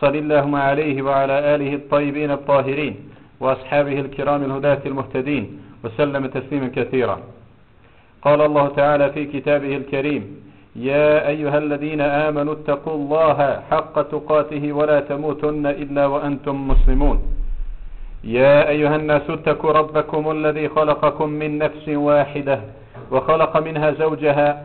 صل اللهم عليه وعلى آله الطيبين الطاهرين وأصحابه الكرام الهداة المهتدين وسلم تسليما كثيرا. قال الله تعالى في كتابه الكريم يا أيها الذين آمنوا اتقوا الله حق تقاته ولا تموتن إلا وأنتم مسلمون. يا أيها الناس اتقوا ربكم الذي خلقكم من نفس واحدة وخلق منها زوجها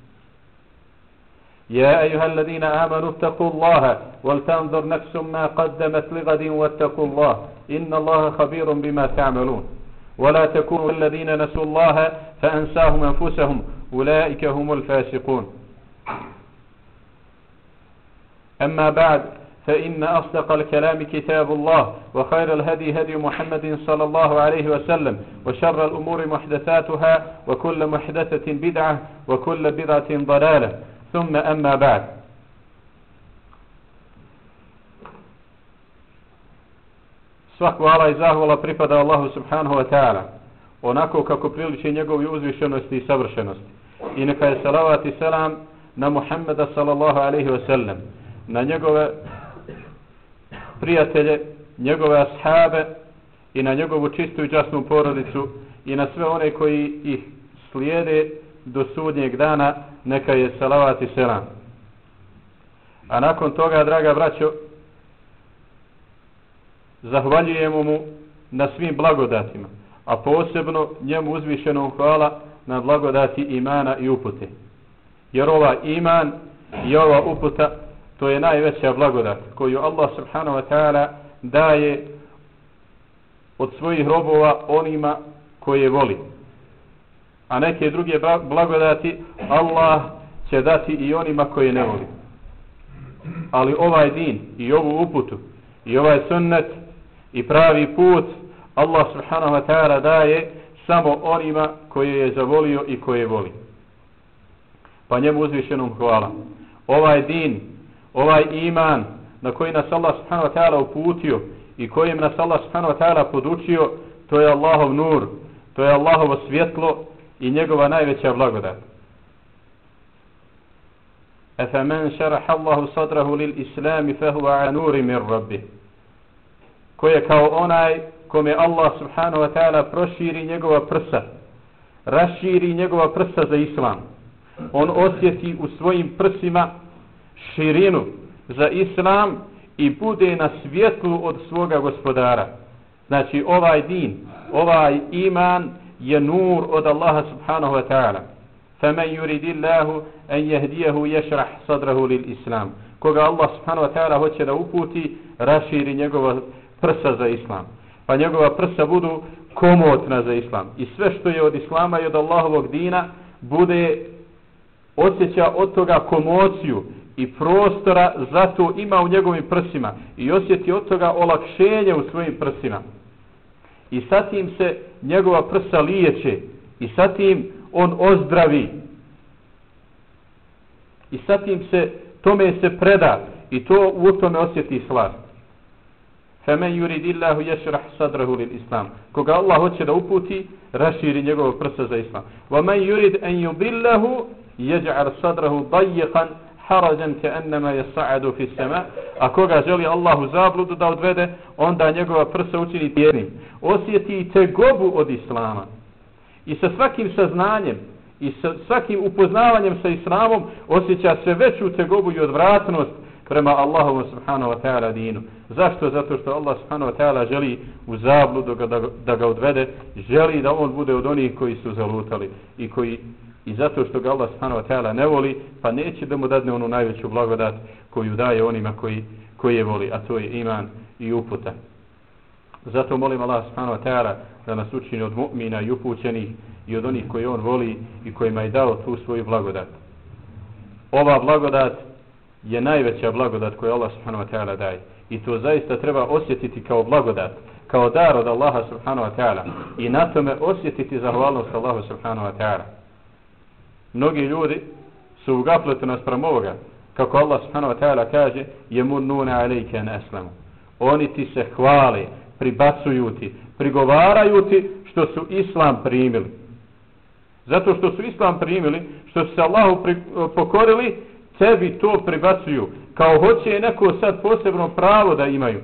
يا أيها الذين آمنوا اتقوا الله ولتنظر نفس ما قدمت لغد واتقوا الله إن الله خبير بما تعملون. ولا تكونوا الذين نسوا الله فأنساهم أنفسهم. أولئك هم الفاسقون. أما بعد فإن أصدق الكلام كتاب الله وخير الهدي هدي محمد صلى الله عليه وسلم وشر الأمور محدثاتها وكل محدثة بدعة وكل بدعة ضلالة. ثم أما بعد Sva hvala i zahvala pripada Allahu subhanahu wa ta'ala, onako kako priliči njegovi uzvišenosti i savršenosti. I neka je salavat i selam na Muhammeda sallallahu alaihi wa sallam, na njegove prijatelje, njegove ashabe i na njegovu čistu i časnu porodicu i na sve one koji ih slijede do sudnjeg dana, neka je salavat i selam. A nakon toga, draga braćo, zahvaljujemo mu na svim blagodatima, a posebno njemu uzvišenom hvala na blagodati imana i upute. Jer ova iman i ova uputa to je najveća blagodat koju Allah subhanahu wa ta'ala daje od svojih robova onima koje voli. A neke druge blagodati Allah će dati i onima koji ne voli. Ali ovaj din i ovu uputu i ovaj sunnet i pravi put Allah subhanahu wa ta'ala daje samo onima koje je zavolio i koje voli. Pa njemu uzvišenom hvala. Ovaj din, ovaj iman na koji nas Allah subhanahu wa ta'ala uputio i kojim nas Allah subhanahu wa ta'ala podučio, to je Allahov nur, to je Allahovo svjetlo i njegova najveća blagodat. Afaman šaraha Allahu sadrahu lil islami fa huwa anuri min Rabbi. Ko je kao onaj kome Allah subhanahu wa ta'ala proširi njegova prsa, raširi njegova prsa za Islam. On osjeti u svojim prsima širinu za Islam i bude na svjetlu od svoga gospodara. Znači ovaj din, ovaj iman je nur od Allaha subhanahu wa ta'ala. فَمَنْ يُرِدِ اللَّهُ أَنْ يَهْدِيَهُ يَشْرَحْ صَدْرَهُ لِلْإِسْلَامِ Koga Allah subhanahu wa ta'ala hoće da uputi, raširi njegova prsa za islam. Pa njegova prsa budu komotna za islam. I sve što je od islama i od Allahovog dina bude osjeća od toga komociju i prostora zato ima u njegovim prsima i osjeti od toga olakšenje u svojim prsima. I sa tim se njegova prsa liječe i sa tim on ozdravi i sa tim se tome se preda i to u tome osjeti slast Femen yuridillahu yashrah sadrahu lil islam. Koga Allah hoće da uputi, raširi njegovo prsa za islam. Wa man yurid an yudillahu yaj'al sadrahu dayyqan harajan ke ennema je sa'adu fi sema. A koga želi Allahu zabludu da odvede, onda njegova prsa učini tjernim. Osjeti i tegobu od Islama. I sa svakim saznanjem i sa svakim upoznavanjem sa Islamom osjeća sve veću tegobu i odvratnost prema Allahu subhanahu wa ta'ala dinu. Zašto? Zato što Allah subhanahu wa ta'ala želi u zabludu da da ga odvede, želi da on bude od onih koji su zalutali i koji i zato što ga Allah subhanahu wa ta'ala ne voli, pa neće da mu dadne onu najveću blagodat koju daje onima koji, koji je voli, a to je iman i uputa. Zato molim Allah subhanahu wa ta'ala da nas učini od mu'mina i upućenih i od onih koji on voli i kojima je dao tu svoju blagodat. Ova blagodat je najveća blagodat koju Allah subhanahu wa ta'ala daje. I to zaista treba osjetiti kao blagodat, kao dar od Allaha subhanahu wa ta'ala. I na tome osjetiti zahvalnost Allahu subhanahu wa ta'ala. Mnogi ljudi su u gafletu naspram ovoga, kako Allah subhanahu wa ta'ala kaže, jemununa alejke an aslamu. Oni ti se hvale, pribacuju ti, prigovaraju ti što su islam primili. Zato što su islam primili, što su se Allahu pri, eh, pokorili, tebi to pribacuju. Kao hoće neko sad posebno pravo da imaju.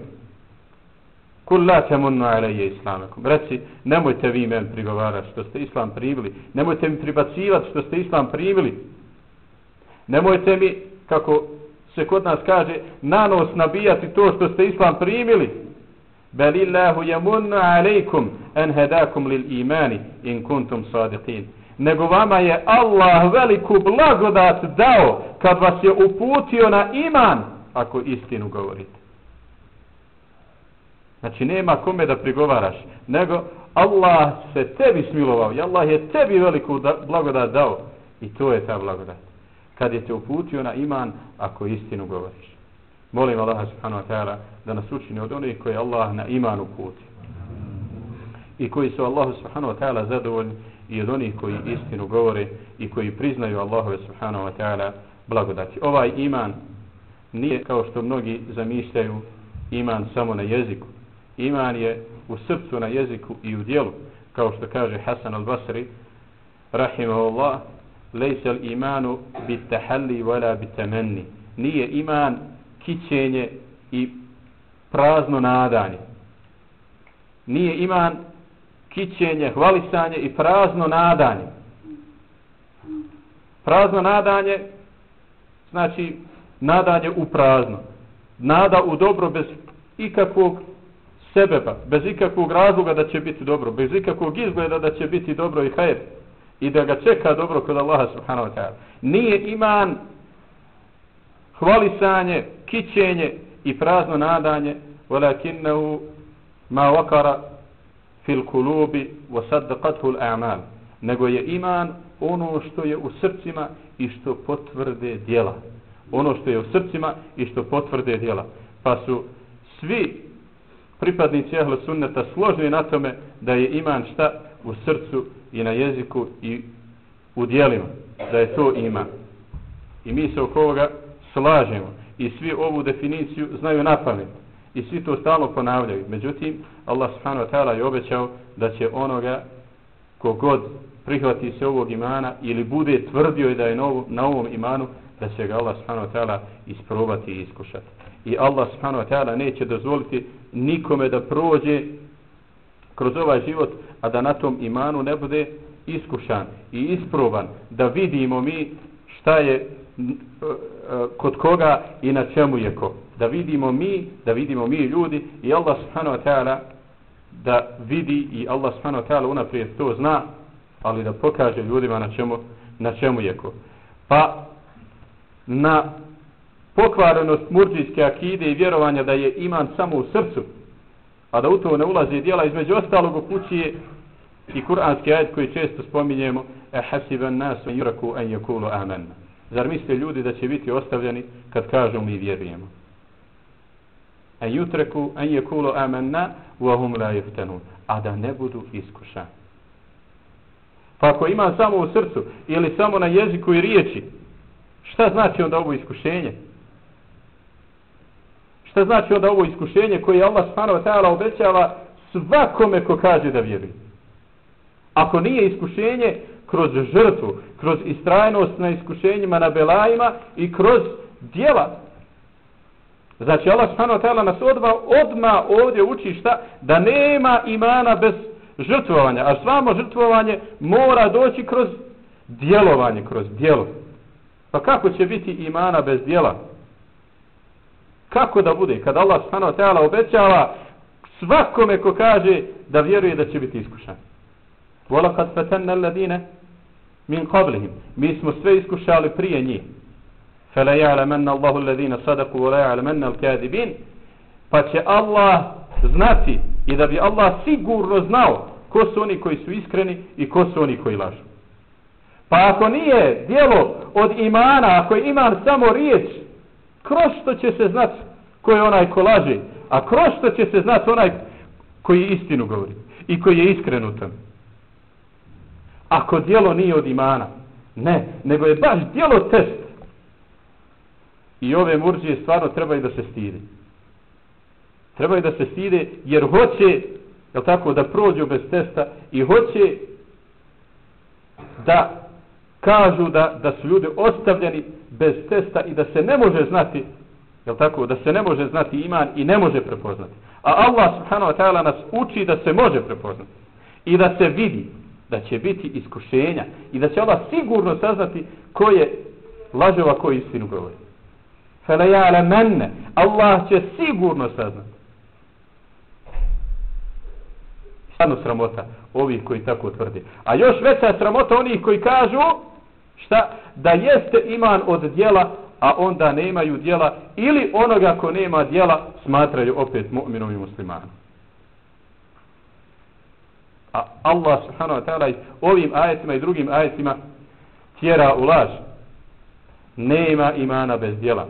Kul la temunnu alaije islamakum. Reci, nemojte vi men prigovarati što ste islam primili. Nemojte mi pribacivati što ste islam primili. Nemojte mi, kako se kod nas kaže, na nos nabijati to što ste islam primili. Belillahu yamunnu alejkum an hadakum lil imani in kuntum sadiqin nego vama je Allah veliku blagodat dao kad vas je uputio na iman ako istinu govorite. Znači nema kome da prigovaraš, nego Allah se tebi smilovao i Allah je tebi veliku blagodat dao i to je ta blagodat. Kad je te uputio na iman ako istinu govoriš. Molim Allah subhanahu wa ta'ala da nas učini od onih koji Allah na iman uputio. I koji su Allah subhanahu wa ta'ala zadovoljni i od onih koji istinu govore i koji priznaju Allahove subhanahu wa ta'ala blagodati. Ovaj iman nije kao što mnogi zamišljaju iman samo na jeziku. Iman je u srcu na jeziku i u dijelu. Kao što kaže Hasan al-Basri rahimahullah lejse imanu bit tahalli wala bit temenni. Nije iman kićenje i prazno nadanje. Nije iman kićenje, hvalisanje i prazno nadanje. Prazno nadanje znači nadanje u prazno. Nada u dobro bez ikakvog sebeba, pa bez ikakvog razloga da će biti dobro, bez ikakvog izgleda da će biti dobro i hajr i da ga čeka dobro kod Allaha subhanahu wa ta'ala. Nije iman hvalisanje, kićenje i prazno nadanje, walakinnahu ma wakara fil kulubi wa saddaqathu al-a'mal nego je iman ono što je u srcima i što potvrde djela ono što je u srcima i što potvrde djela pa su svi pripadnici ahle sunneta složni na tome da je iman šta u srcu i na jeziku i u djelima da je to iman i mi se oko ovoga slažemo i svi ovu definiciju znaju na pamet i svi to stalno ponavljaju. Međutim, Allah subhanahu wa ta'ala je obećao da će onoga kogod prihvati se ovog imana ili bude tvrdio da je na ovom imanu, da će ga Allah subhanahu wa ta'ala isprobati i iskušati. I Allah subhanahu wa ta'ala neće dozvoliti nikome da prođe kroz ovaj život, a da na tom imanu ne bude iskušan i isproban, da vidimo mi šta je e, kod koga i na čemu je ko. Da vidimo mi, da vidimo mi ljudi i Allah subhanahu wa ta'ala da vidi i Allah subhanahu wa ta'ala unaprijed to zna, ali da pokaže ljudima na čemu, na čemu je ko. Pa na pokvarenost murđijske akide i vjerovanja da je iman samo u srcu, a da u to ne ulazi dijela između ostalog u kući i kuranski ajed koji često spominjemo e hasiban nasu yuraku an yakulu amanna Zar misle ljudi da će biti ostavljeni kad kažu mi vjerujemo? En jutreku an yakulu amenna wa hum la yuftanu. A da ne budu iskušani. Pa ako ima samo u srcu ili samo na jeziku i riječi, šta znači onda ovo iskušenje? Šta znači onda ovo iskušenje koje Allah subhanahu wa ta'ala obećava svakome ko kaže da vjeruje? Ako nije iskušenje, kroz žrtvu, kroz istrajnost na iskušenjima, na belajima i kroz djela. Znači Allah subhanahu wa ta'ala nas odma, odma ovdje uči šta? Da nema imana bez žrtvovanja. A svamo žrtvovanje mora doći kroz djelovanje, kroz djelo. Pa kako će biti imana bez djela? Kako da bude? Kad Allah subhanahu wa ta'ala obećava svakome ko kaže da vjeruje da će biti iskušan. وَلَقَدْ فَتَنَّ الَّذِينَ min qablihim. Mi smo sve iskušali prije njih. Fela ja'lamanna Allahu alladhina sadaku wa la ja'lamanna al-kadibin. Pa će Allah znati i da bi Allah sigurno znao ko su oni koji su iskreni i ko su oni koji lažu. Pa ako nije dijelo od imana, ako je iman samo riječ, kroz što će se znat ko je onaj ko laže, a kroz što će se znat onaj koji istinu govori i koji je iskren. Ako dijelo nije od imana, ne, nego je baš dijelo test. I ove murđije stvarno trebaju da se stide. Trebaju da se stide jer hoće, je tako, da prođu bez testa i hoće da kažu da, da su ljudi ostavljeni bez testa i da se ne može znati je tako, da se ne može znati iman i ne može prepoznati. A Allah subhanahu wa ta'ala nas uči da se može prepoznati i da se vidi da će biti iskušenja i da će Allah sigurno saznati ko je lažova koji istinu govori. Fela ja'ala menne. Allah će sigurno saznati. Stvarno sramota ovih koji tako tvrdi. A još veća sramota onih koji kažu šta? Da jeste iman od dijela, a onda nemaju dijela ili onoga ko nema dijela smatraju opet mu'minom i muslimanom. A Allah subhanahu wa ta'ala ovim ajetima i drugim ajetima tjera u laž. Nema imana bez dijela.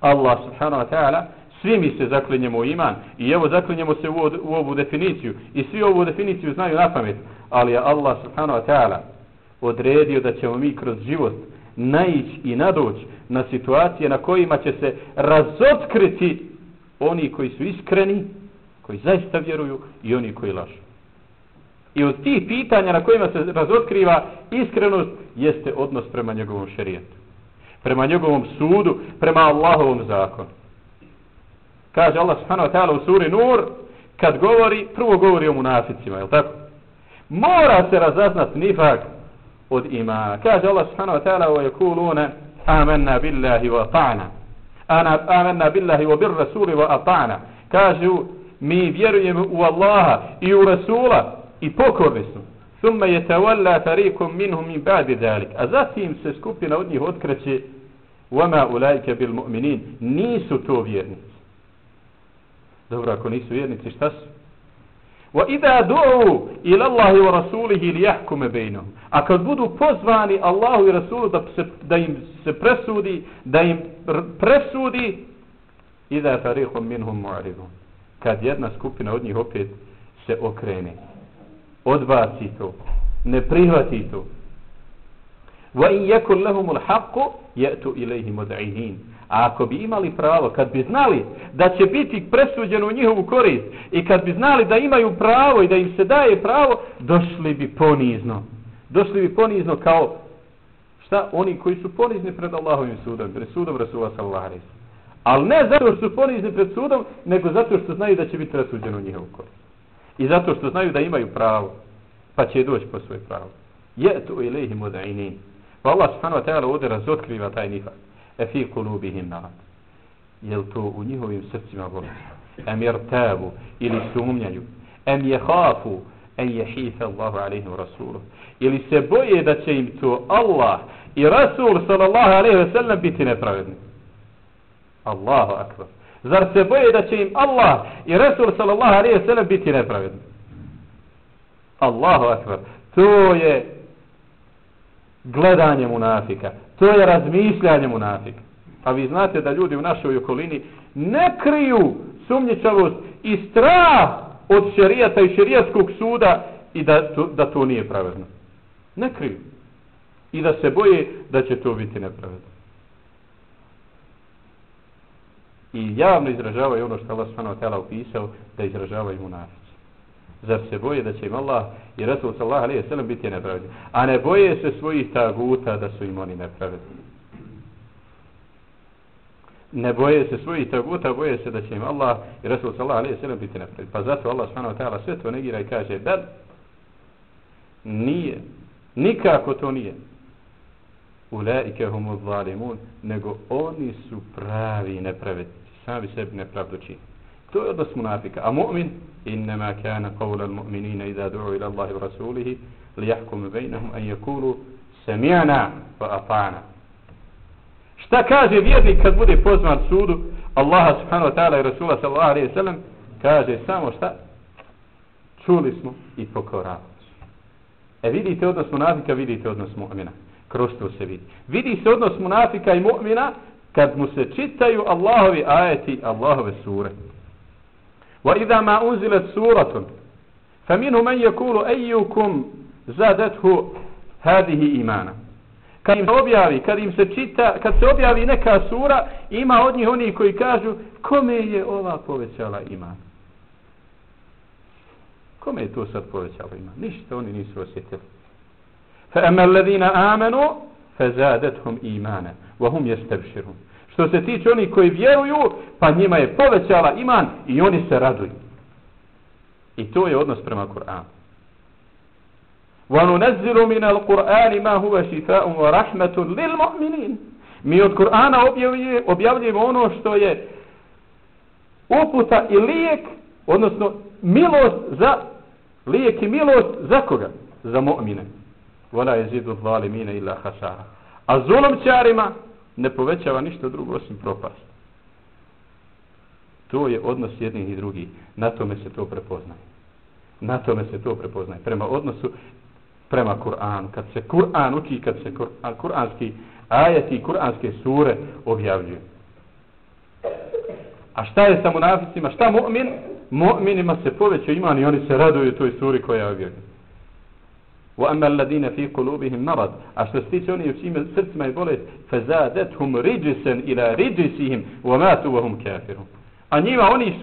Allah subhanahu wa ta'ala svi mi se zaklinjemo u iman i evo zaklinjemo se u, u ovu definiciju i svi ovu definiciju znaju na pamet ali je Allah subhanahu wa ta'ala odredio da ćemo mi kroz život naići i nadoći na situacije na kojima će se razotkriti oni koji su iskreni, koji zaista vjeruju i oni koji lažu. I od tih pitanja na kojima se razotkriva iskrenost jeste odnos prema njegovom šerijetu. Prema njegovom sudu, prema Allahovom zakonu. Kaže Allah subhanahu wa ta'ala u suri Nur, kad govori, prvo govori o munaficima, je tako? Mora se razaznat nifak od imana. Kaže Allah subhanahu wa ta'ala wa yakuluna amanna billahi wa ta'na. Ana amanna billahi wa bir rasuli wa ata'na. Kažu mi vjerujemo u Allaha i u Rasula i pokorni su. Thumma yatawalla fariqun minhum min ba'di zalik. A zatim se skupina od njih otkreće وما أولئك بالمؤمنين nisu to vjernici. Dobro, ako nisu vjernici, šta su? وَإِذَا دُعُوا إِلَى اللَّهِ وَرَسُولِهِ لِيَحْكُمَ بَيْنُهُ A kad budu pozvani Allahu i Rasulu da, se, da im se presudi, da im presudi, إِذَا فَرِيخٌ مِنْهُمْ مُعْرِضُونَ Kad jedna skupina od njih opet se okrene, odbaci to, ne prihvati to. وَإِنْ يَكُنْ لَهُمُ الْحَقُّ يَأْتُ إِلَيْهِ مُدْعِهِينَ A ako bi imali pravo, kad bi znali da će biti presuđeno u njihovu korist i kad bi znali da imaju pravo i da im se daje pravo, došli bi ponizno. Došli bi ponizno kao šta? Oni koji su ponizni pred Allahovim sudom, pred sudom Rasula sallallahu alaihi Ali ne zato što su ponizni pred sudom, nego zato što znaju da će biti presuđeno u njihovu korist. I zato što znaju da imaju pravo, pa će doći po svoje pravo. Je tu ilaihi mudainin. Pa Allah subhanahu wa ta'ala ovdje razotkriva taj nifak efi fi kulubihim narad. Jel to u njihovim srcima bolest? Em jer ili sumnjaju? Em je hafu en je hife Allahu alaihi rasuluh? Ili se boje da će im to Allah i Rasul sallallahu alaihi wa sallam biti nepravedni? Allahu akbar. Zar se boje da će im Allah i Rasul sallallahu alaihi wa sallam biti nepravedni? Allahu akbar. To je gledanje munafika. To je razmišljanje munafika. A vi znate da ljudi u našoj okolini ne kriju sumnjičavost i strah od šerijata i šerijatskog suda i da to, da to nije pravedno. Ne kriju. I da se boje da će to biti nepravedno. I javno izražavaju ono što Allah s.a. tela upisao da izražavaju munafici. Zar se boje da će im Allah i Rasul sallallahu alaihi sallam biti nepravedni? A ne boje se svojih taguta da su im oni nepravedni. Ne boje se svojih taguta, boje se da će im Allah i Rasul sallallahu alaihi sallam biti nepravedni. Pa zato Allah subhanahu wa ta'ala sve to negira i kaže bel, nije, nikako to nije. Ulaike humu zalimun, nego oni su pravi nepravedni. Sami sebi nepravdu čini. To je odnos munafika. A mu'min, innama kana qawla al-mu'minina idha du'u ila Allahi wa rasulihi, li yahkum bejnahum an yakulu sami'na wa ata'na. Šta kaže vjernik kad bude pozvan sudu Allaha subhanahu wa ta'ala i Rasula sallallahu alaihi wa sallam kaže samo šta čuli smo i pokoravali E vidite odnos munafika, vidite odnos mu'mina. Kroz to se vidi. Vidi se odnos munafika i mu'mina kad mu se čitaju Allahovi ajeti, Allahove sure. Wa ما ma سورة suratun, من يقول أيكم yakulu هذه إيمانا imana. Kad im se objavi, kad im se čita, kad se objavi neka sura, ima od njih oni koji kažu kome je ova povećala iman. Kome je to sad povećalo iman? Ništa oni nisu osjetili. Fa ema alladhina amanu fa zadatuhum imana wa hum yastabshirun što se tiče oni koji vjeruju, pa njima je povećala iman i oni se raduju. I to je odnos prema Kur'anu. وَنُنَزِّلُ مِنَ الْقُرْآنِ مَا هُوَ شِفَاءٌ وَرَحْمَةٌ لِلْمُؤْمِنِينَ Mi od Kur'ana objavljujemo ono što je uputa i lijek, odnosno milost za, lijek i milost za koga? Za mu'mine. وَلَا يَزِدُ الظَّالِمِينَ إِلَّا حَسَارًا A zulomčarima ne povećava ništa drugo osim propast. To je odnos jednih i drugih. Na tome se to prepoznaje. Na tome se to prepoznaje. Prema odnosu, prema Kur'anu. Kad se Kur'an uči, kad se kur'anski ajeti kur'anske sure objavljuju. A šta je sa munaficima? Šta mu'min? Mu'minima se poveća iman i oni se raduju toj suri koja je objavljena وأما الذين في قلوبهم مرض أشتستيش أني يسيم سرت ما يقول فزادتهم رجسا إلى رجسهم وماتوا وهم كافرون a njima oni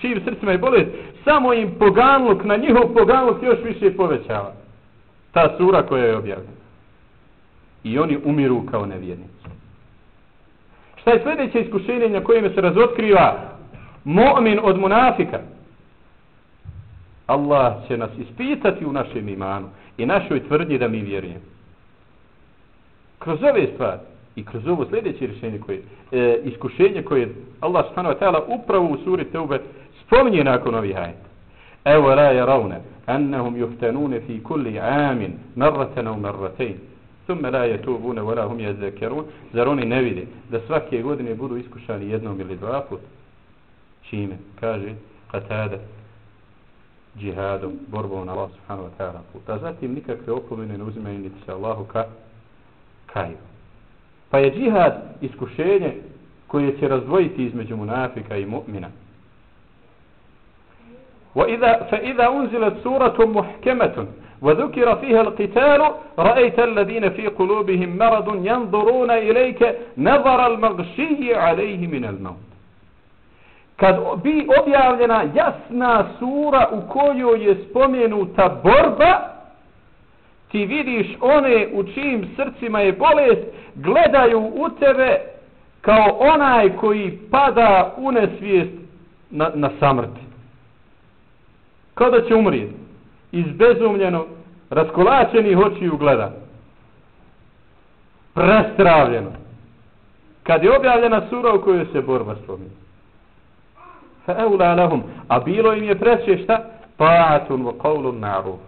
čiji srcima i bolest, samo im poganluk, na njihov poganluk još više povećava. Ta sura koja je objavljena. I oni umiru kao nevjernici. Šta je sljedeće iskušenje na kojem se razotkriva mu'min od munafika? Allah će nas ispitati u našem imanu i našoj tvrdnji da mi vjerujemo. Kroz ove stvari i kroz ovo sljedeće rješenje koje, e, iskušenje koje Allah subhanahu wa ta'ala upravo u suri Teube spominje nakon ovih ajta. Evo la jaravne annahum juhtanune fi kulli amin marratena u marratein thumme la jetubune wala hum yadhakkarun. zar oni ne vide da svake godine budu iskušani jednom ili dva put čime kaže qatada džihadom, borbom na Allah subhanahu wa ta'ala put. A zatim nikakve opomene ne uzimaju niti se Allahu ka, kaju. Pa je džihad iskušenje koje će razdvojiti između munafika i mu'mina. وإذا فإذا أنزلت سورة محكمة وذكر فيها القتال رأيت الذين في قلوبهم مرض ينظرون إليك نظر المغشي عليه من الموت kad bi objavljena jasna sura u kojoj je spomenuta borba, ti vidiš one u čijim srcima je bolest, gledaju u tebe kao onaj koji pada u nesvijest na, na samrti. Kao da će umrijeti. Izbezumljeno, raskolačenih očiju gleda. Prestravljeno. Kad je objavljena sura u kojoj se borba spominje fa eula lahum a bilo im je preće šta? Ta'atun wa qawlun ma'ruf.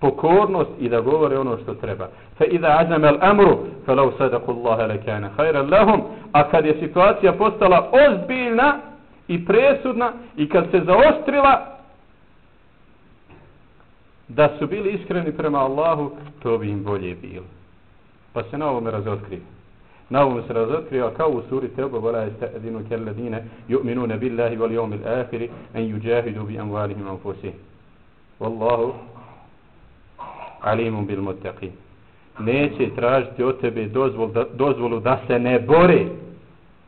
Pokornost i da govore ono što treba. fa idha azama al-amru fa law sadaqu Allah la kana khayran lahum a kad je situacija postala ozbiljna i presudna i kad se zaostrila da su bili iskreni prema Allahu to bi im bolje bilo. Pa se na ovome razotkrije na ovom se razotkrio kao u suri Teuba vola je sta'dinu kelladine yu'minune billahi wal jomil ahiri en yuđahidu bi amvalihim anfusih wallahu alimun bil muttaqin. Neće tražiti od tebe dozvol da, dozvolu da se ne bore.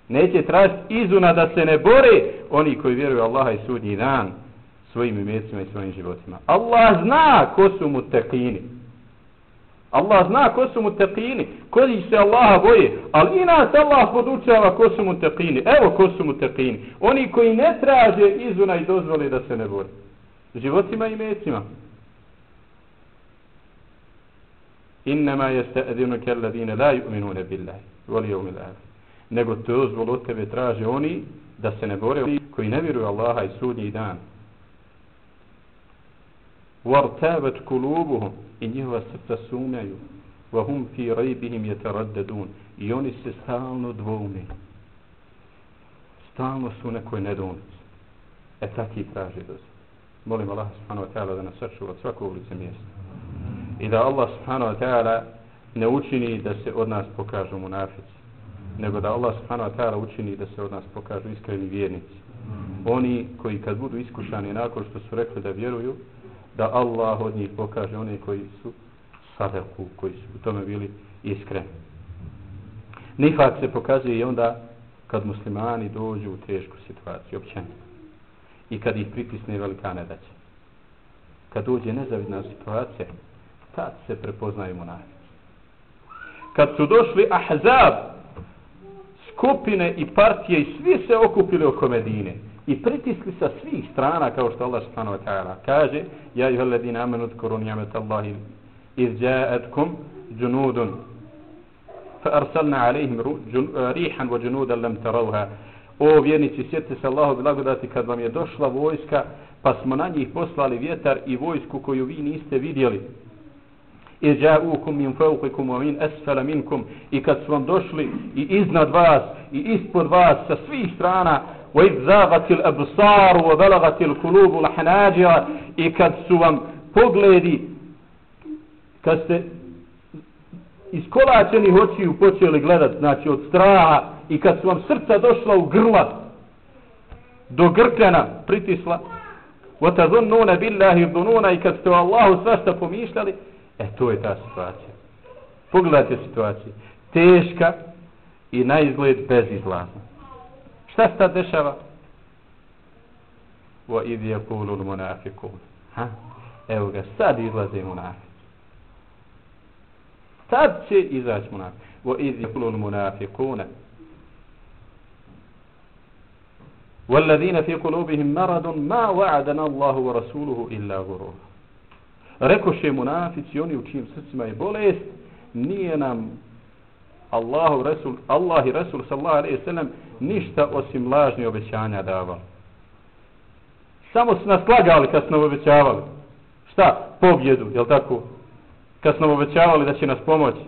Neće tražiti izuna da se ne bore oni koji vjeruju Allaha i sudnji dan svojim imecima i svojim životima. Allah zna ko su muttaqini. Allah zna ko su mu teqini, koji se Allaha boje, ali i nas Allah podučava ko su mu teqini. Evo ko su mu teqini. Oni koji ne traže izuna i dozvoli da se ne bore. Životima i mecima. Innama jeste edinu kelladine la ju'minu ne billahi. Voli je umilaj. Nego to zvol od tebe traže oni da se ne bore oni koji ne vjeruju Allaha i sudnji dan. Vartavet kulubuhum i njihova srca sumnjaju وهم في ريبهم يترددون i oni se stalno dvoume stalno su u nekoj nedoumici e taki traži dozir molim Allah subhanahu wa ta'ala da nas sačuva od svakog ulice mjesta i da Allah subhanahu wa ta'ala ne učini da se od nas pokažu munafici nego da Allah subhanahu wa ta'ala učini da se od nas pokažu iskreni vjernici oni koji kad budu iskušani nakon što su rekli da vjeruju da Allah od njih pokaže one koji su sadaku, koji su u tome bili iskreni. Nifak se pokazuje i onda kad muslimani dođu u tešku situaciju, općenito. I kad ih pritisne velika nedaća. Kad dođe nezavidna situacija, tad se prepoznaju monafici. Kad su došli ahzab, skupine i partije i svi se okupili oko Medine i pritisli sa svih strana kao što Allah subhanahu wa ta'ala kaže ja i alladina amanu tkuru nijamet Allahi iz jaetkum junudun. Fa arsalna alaihim eh, rihan wa junudan lam tarawha. O vjernici sjetite se Allahu blagodati kad vam je došla vojska pa smo na njih poslali vjetar i vojsku koju vi niste vidjeli. I ja'ukum min fawqikum wa min asfala minkum. I kad su vam došli i iznad vas i ispod vas sa svih strana wa id zaghat al absar wa balaghat al qulub al hanajir i kad su vam pogledi kad ste iskolačeni očiju počeli gledat znači od straha i kad su vam srca došla u grla do grkana pritisla wa بِاللَّهِ billahi dhununa i kad ste o Allahu svašta pomišljali E, to je ta situacija. Pogledajte situaciju. Teška i na izgled bezizlazna. Šta se tad dešava? Wa idh yaqulu al-munafiqun. Ha? Evo ga, sad izlaze munafici. Sad će izaći munafici. Wa idh yaqulu al-munafiquna. والذين في قلوبهم مرض ما وعدنا الله ورسوله إلا غرورا rekoše munafici oni u čijim srcima je bolest nije nam Allahu Resul, Allah i Resul sallallahu alaihi sallam ništa osim lažni obećanja davali. Samo su nas lagali kad su nam obećavali. Šta? Pobjedu, jel tako? Kad su nam obećavali da će nas pomoći.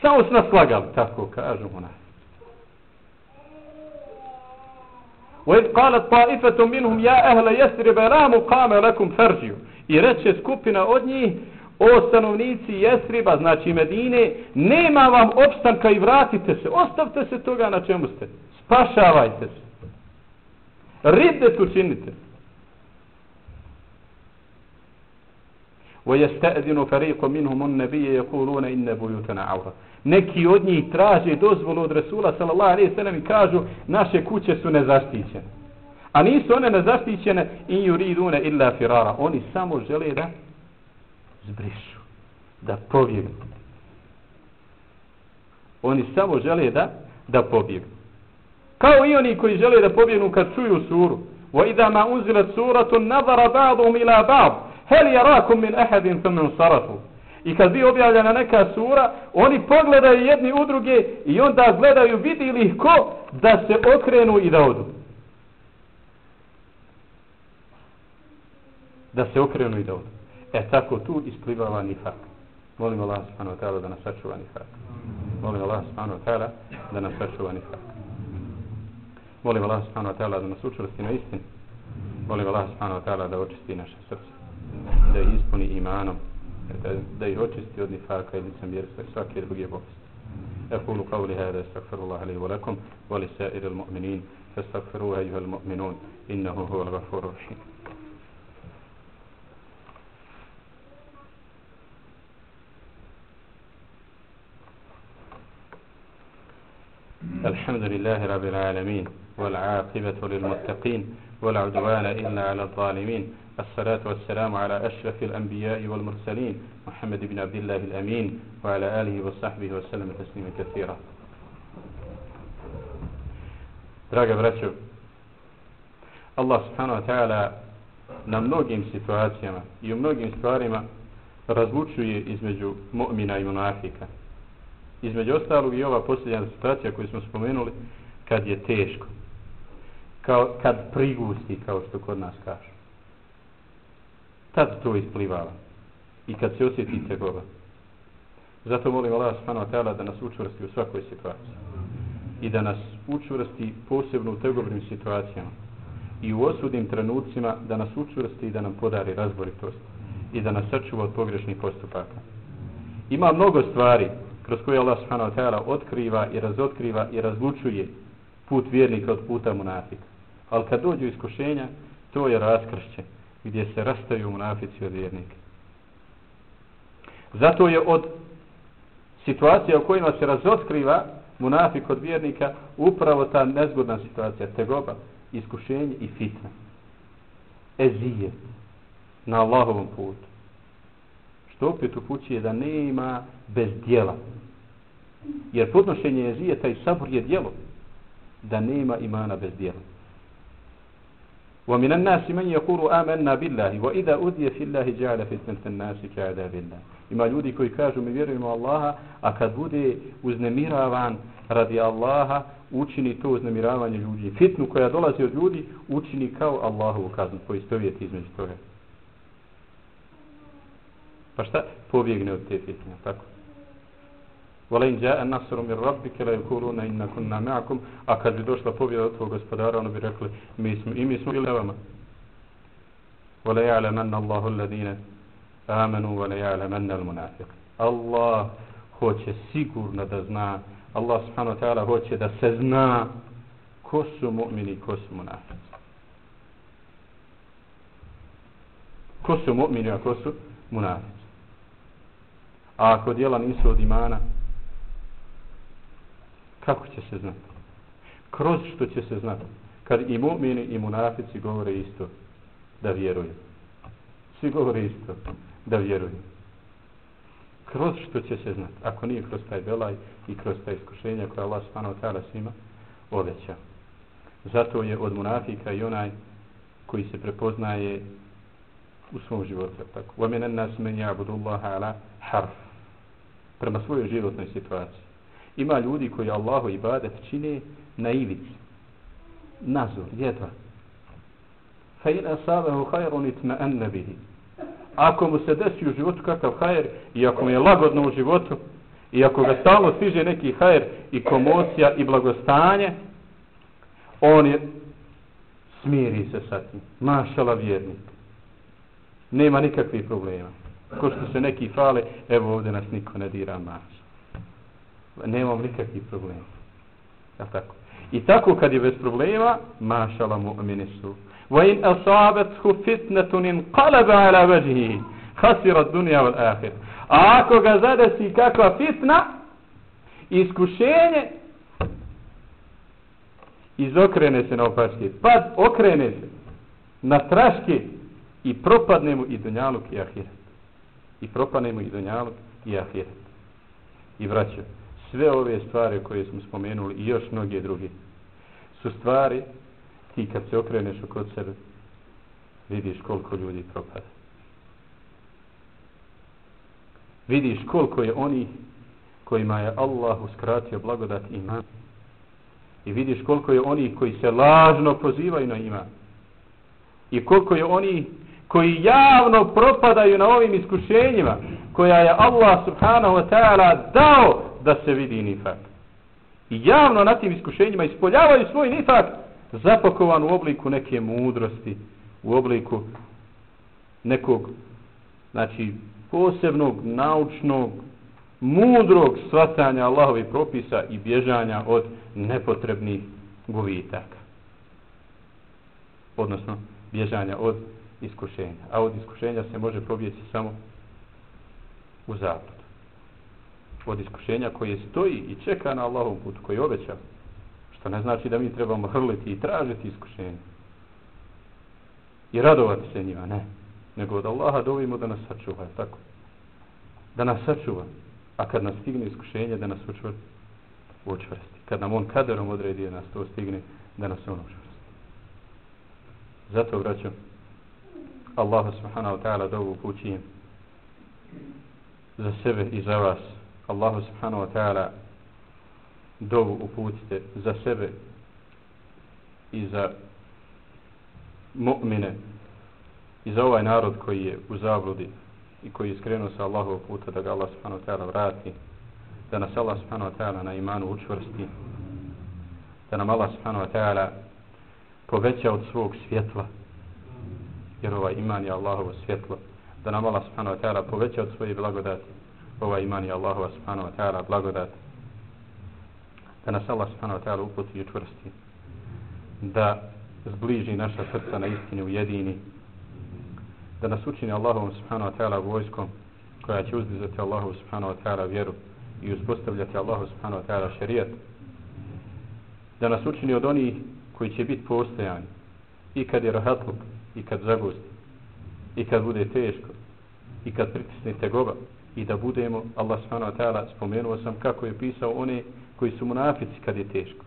Samo su nas lagali, tako kažu munafici. وإذ قالت طائفة منهم يا أهل يسرب لا مقام لكم فرجوا I reče skupina od njih, o stanovnici Jesriba, znači Medine, nema vam opstanka i vratite se. Ostavte se toga na čemu ste. Spašavajte se. Ride tu činite. وَيَسْتَأْذِنُ فَرِيقٌ مِنْهُمُ النَّبِيَ يَقُولُونَ إِنَّ بُيُوتَنَا عَوْرَ Neki od njih traže dozvolu od Resula sallallahu alejhi ve sellem i kažu naše kuće su nezaštićene. A nisu one nezaštićene i yuridune illa firara. Oni samo žele da zbrišu, da pobjegnu. Oni samo žele da da pobjegnu. Kao i oni koji žele da pobjegnu kad čuju suru. Wa idha ma unzilat suratu nazara ba'dhum ila ba'd. Hal yarakum min ahadin thumma sarafu. I kad bi objavljena neka sura, oni pogledaju jedni u druge i onda gledaju vidi li ko da se okrenu i da odu. da se okrenu i da odu. E tako tu isplivava nifak. Molim Allah subhanahu wa ta'ala da nas sačuva nifak. Molim Allah subhanahu wa ta'ala da nas sačuva nifak. Molim Allah subhanahu wa ta'ala da nas učvrsti na istinu. Molim Allah subhanahu wa ta'ala da očisti naše srce. Da ih ispuni imanom. Da, da ih očisti od nifaka i licemjerstva i svake druge bolesti. أقول قولي هذا استغفر الله لي ولكم ولسائر المؤمنين فاستغفروه أيها المؤمنون إنه هو الغفور الرحيم الحمد لله رب العالمين والعاقبة للمتقين ولا عدوان إلا على الظالمين. الصلاة والسلام على أشرف الأنبياء والمرسلين محمد بن عبد الله الأمين وعلى آله وصحبه وسلم تسليما كثيرا. Draga braćo, Allah subhanahu wa ta'ala na mnogim situacijama i u mnogim stvarima razlučuje između mu'mina i munafika. Između ostalog i ova posljednja situacija koju smo spomenuli kad je teško kao, kad prigusti kao što kod nas kažu. tad to isplivava. I kad se osjeti tegoba. Zato molim Allah subhanahu wa ta'ala da nas učvrsti u svakoj situaciji. I da nas učvrsti posebno u tegobnim situacijama. I u osudnim trenucima da nas učvrsti i da nam podari razboritost. I da nas sačuva od pogrešnih postupaka. Ima mnogo stvari kroz koje Allah subhanahu wa ta'ala otkriva i razotkriva i razlučuje put vjernika od puta munafika. Ali kad dođu iskušenja, to je raskršće gdje se rastaju munafici od vjernika. Zato je od situacija u kojima se razotkriva munafik od vjernika upravo ta nezgodna situacija, tegoba, iskušenje i fitna. Ezije na Allahovom putu Što opet upućuje da nema bez dijela. Jer podnošenje ezijeta i sabor je dijelo. Da nema imana bez dijela. ومن الناس من يقول آمنا بالله وإذا أذي في الله جعل فتنة الناس كعذاب الله ima ljudi koji kažu mi vjerujemo Allaha a kad bude uznemiravan radi Allaha učini to uznemiravanje ljudi fitnu koja dolazi od ljudi učini kao Allahovu kaznu koji stovijeti između toga pa šta? Pobjegne od te fitne tako? Volen ja an nasru min rabbik la yakuluna inna kunna ma'akum. A kad bi došla pobjeda od tvog gospodara oni bi rekli mi smo i mi smo bili vama? Wala ya'lamanna Allahu alladhina amanu wala ya'lamanna al-munafiq Allah hoće sigurno da zna. Allah subhanahu wa ta'ala hoće da se zna ko su mu'mini ko su munafici. ko su mu'mini a ko su munafici. A ako dijela nisu od imana, Kako će se znati? Kroz što će se znati? Kad i mu'mini i munafici govore isto, da vjeruju. Svi govore isto, da vjeruju. Kroz što će se znati? Ako nije kroz taj belaj i kroz taj iskušenja koje Allah spano tala svima, oveća. Zato je od munafika i onaj koji se prepoznaje u svom životu. Tako. وَمِنَ النَّاسِ مَنْ يَعْبُدُ اللَّهَ عَلَى حَرْفِ Prema svojoj životnoj situaciji. Ima ljudi koji Allahu ibadet čine na ivici. Nazor, jedva. Fa in asabahu khayrun itma'anna bihi. Ako mu se desi u životu kakav hajr i ako mu je lagodno u životu i ako ga stalno stiže neki hajr i komocija i blagostanje, on je smiri se sa tim. Mašala vjernik. Nema nikakvih problema. Ko što se neki fale, evo ovdje nas niko ne dira maš nemam nikakvih problema. Ja tako. I tako kad je bez problema, mašala mu'mini su. Wa in asabathu fitnatun in qalaba ala wajhihi khasira ad-dunya wal akhir. A ako ga zadesi kakva fitna, iskušenje, izokrene se na opačke, pad okrene se na traške i propadne mu i dunjaluk i ahiret. I propanemo i dunjalog i ahiret. I vraćam, sve ove stvari koje smo spomenuli i još mnoge druge su stvari ti kad se okreneš oko sebe vidiš koliko ljudi propada. Vidiš koliko je oni kojima je Allah uskratio blagodat iman. I vidiš koliko je oni koji se lažno pozivaju na iman. I koliko je oni koji javno propadaju na ovim iskušenjima koja je Allah subhanahu wa ta'ala dao da se vidi nifak. I javno na tim iskušenjima ispoljavaju svoj nifak zapakovan u obliku neke mudrosti, u obliku nekog znači posebnog naučnog mudrog svatanja Allahovih propisa i bježanja od nepotrebnih gubitaka. Odnosno, bježanja od iskušenja. A od iskušenja se može pobjeći samo u zapad od iskušenja koje stoji i čeka na Allahom putu, koji obeća. obećao. Što ne znači da mi trebamo hrliti i tražiti iskušenje. I radovati se njima, ne. Nego od Allaha dovimo da nas sačuva, tako. Da nas sačuva. A kad nas stigne iskušenje, da nas učvrsti. učvrsti. Kad nam on kaderom odredi da nas to stigne, da nas on učvrsti. Zato vraćam Allah subhanahu wa ta'ala dovu pućijem za sebe i za vas. Allahu subhanahu wa ta'ala dovu uputite za sebe i za mu'mine i za ovaj narod koji je u zabludi i koji je skrenuo sa Allahovog puta da ga Allah subhanahu wa ta'ala vrati, da nas Allah subhanahu wa ta'ala na imanu učvrsti, da nam Allah subhanahu wa ta'ala poveća od svog svjetla, jer ovaj iman je Allahovo svjetlo, da nam Allah subhanahu wa ta'ala poveća od svoje blagodati, ovaj iman je Allahova subhanahu wa ta'ala blagodat, da nas Allah subhanahu wa ta'ala uputi i učvrsti, da zbliži naša srca na istini u jedini, da nas učini Allahovom subhanahu wa ta'ala vojskom koja će uzdizati Allahu subhanahu wa ta'ala vjeru i uspostavljati Allahu subhanahu wa ta'ala šarijat, da nas učini od onih koji će biti postojani i kad je rahatluk i kad zagusti i kad bude teško i kad pritisnete goba i da budemo, Allah subhanahu wa ta'ala spomenuo sam kako je pisao one koji su munafici kad je teško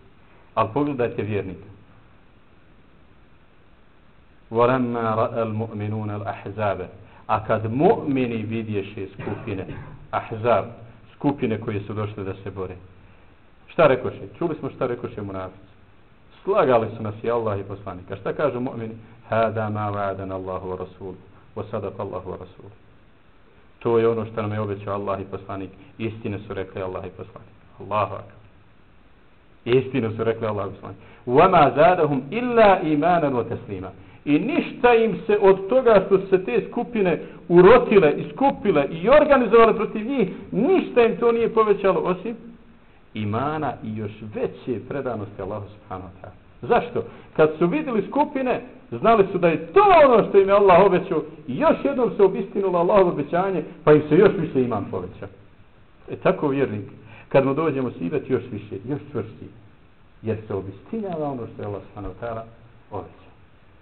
ali pogledajte vjernika وَلَمَّا رَأَ الْمُؤْمِنُونَ الْأَحْزَابَ A kad mu'mini vidješe skupine, ahzab, skupine koje su došle da se bore. Šta rekoše? Čuli smo šta rekoše munafici. Slagali su nas i Allah i poslanika. Šta kažu mu'mini? Hada ma va'adan Allahu wa Rasul. Wa sadaq Allahu wa Rasul. To je ono što nam je obećao Allah i poslanik. Istine su rekli Allah i poslanik. Allahu akbar. Istinu su rekli Allah i poslanik. Wa ma zadahum illa imanan wa taslima i ništa im se od toga što se te skupine urotile i skupile i organizovale protiv njih, ništa im to nije povećalo osim imana i još veće predanosti Allahu subhanahu wa ta'ala. Zašto? Kad su vidjeli skupine, znali su da je to ono što im je Allah obećao i još jednom se obistinulo Allahovo obećanje, pa im se još više iman poveća. E tako vjernik, kad mu dođemo sivati još više, još čvrsti, jer se obistinjava ono što je Allah subhanahu wa ta'ala obećao.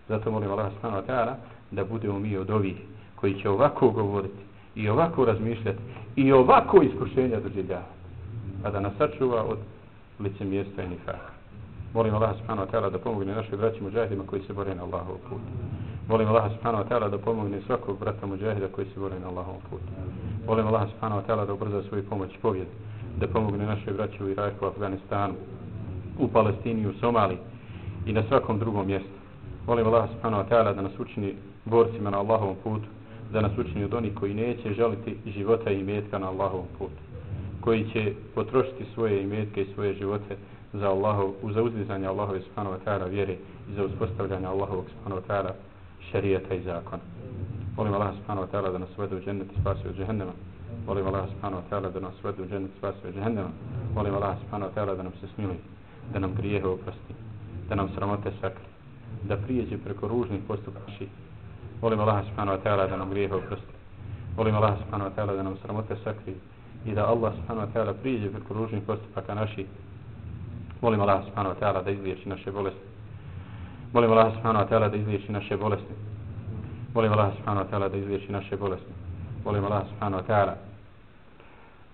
Zato molim Allah subhanahu wa ta'ala da budemo mi od ovih koji će ovako govoriti i ovako razmišljati i ovako iskušenja doživljavati. A da nas sačuva od lice mjesta i nifaka. Molim Allah subhanahu wa ta'ala da pomogne našoj braći muđahidima koji se bore na Allahov put. Molim Allah subhanahu wa ta'ala da pomogne svakog brata muđahida koji se bore na Allahov put. Molim Allah subhanahu wa ta'ala da ubrza svoju pomoć i povijed. Da pomogne našoj braći u Iraku, Afganistanu, u Palestini, u Somaliji i na svakom drugom mjestu. Molim Allah subhanahu wa ta'ala da nas učini borcima na Allahovom putu, da nas učini od onih koji neće želiti života i imetka na Allahovom putu, koji će potrošiti svoje imetke i svoje živote za Allahov, za uzdizanje Allahove subhanahu wa ta'ala vjere i za uspostavljanje Allahovog subhanahu wa ta'ala šarijeta i zakona. Molim Allah subhanahu wa ta'ala da nas vede u džennet i spasi od džehennema. Molim Allah subhanahu wa ta'ala da nas vede u džennet i spasi od džehennema. Molim Allah subhanahu wa ta'ala da nam se smili, da nam grijehe oprosti, da nam sramote sakri, da prijeđe preko ružnih postupaka. Molim Allah subhanahu wa ta'ala da nam grijehe oprosti. Molim Allah subhanahu wa ta'ala da nam sramote sakri i da Allah subhanahu wa ta'ala priđe preko ružnih postupaka naših. Molim Allah subhanahu wa ta'ala da izliječi naše bolesti. Molim Allah subhanahu wa ta'ala da izliječi naše bolesti. Molim Allah subhanahu wa ta'ala da izliječi naše bolesti. Molim Allah subhanahu wa ta'ala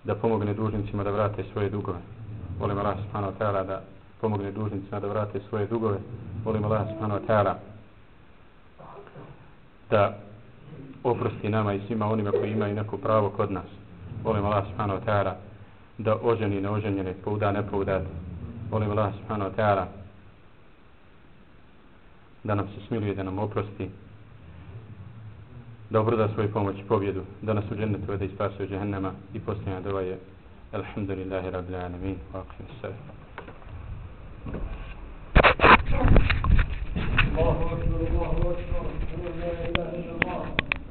da pomogne dužnicima da vrate svoje dugove. Molim Allah subhanahu wa ta'ala da pomogne dužnicima da vrate svoje dugove molim Allah subhanahu wa ta'ala da oprosti nama i svima onima koji imaju neko pravo kod nas. Volim Allah subhanahu wa ta'ala da oženi neoženjene, pouda nepoudat. Volim Allah subhanahu wa ta'ala da nam se smiluje, da nam oprosti. Da obrda svoju pomoć i pobjedu. Da nas u džennetu da ispasi od džehennema. I posljednja dova je Alhamdulillahi rabbil alamin. Wa aqim sallam. الله أكبر الله أكبر